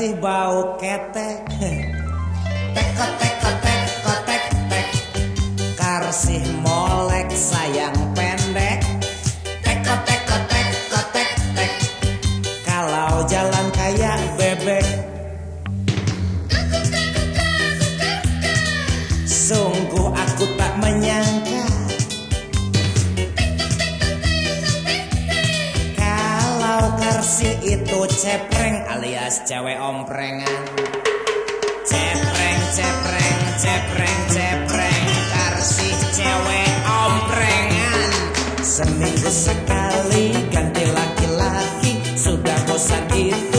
masih bau ketek. Teko teko teko tek. Tek karsih molek sayang pendek. Teko teko teko tek tek. Kalau jalan kaya Karsi itu cepreng alias cewek omprengan. Cepreng, cepreng, cepreng, cepreng Karsi cewek omprengan. Seminggu sekali ganti laki-laki Sudah bosan itu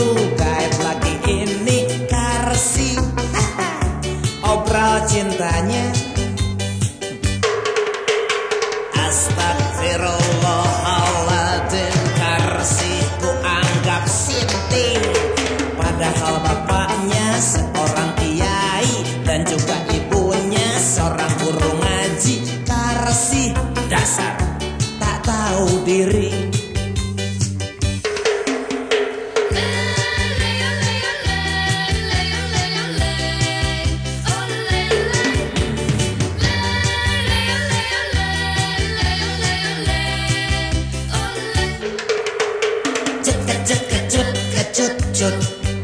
Cut, kecut, kecut, kecut, cut.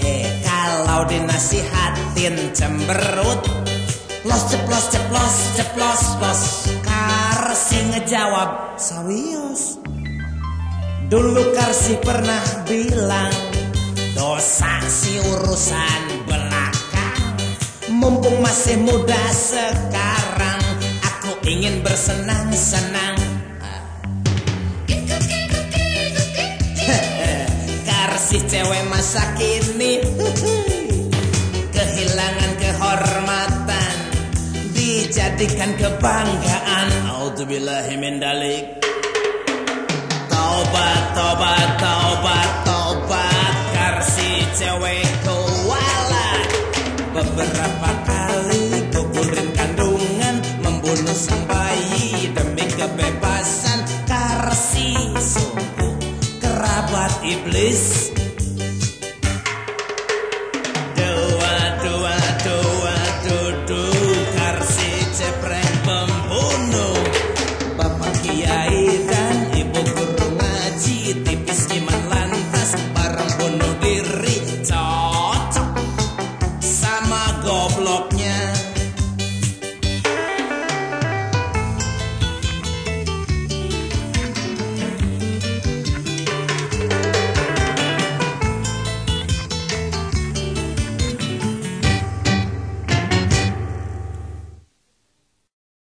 Eh kalau dinasihatin cemberut. Los ceplos ceplos ceplos plos Karsi ngejawab Serius Dulu Karsi pernah bilang Dosa si urusan belakang Mumpung masih muda sekarang Aku ingin bersenang-senang Karsih cewek masa kini Kehilangan kehormatan. Dijadikan kebanggaan. Auzubillahimin dalik. Taubat, taubat, taubat, taubat. Karsih cewek kualat Beberapa kali gugurin kandungan Membunuh sang bayi demi kebebasan. Karsih sungguh kerabat iblis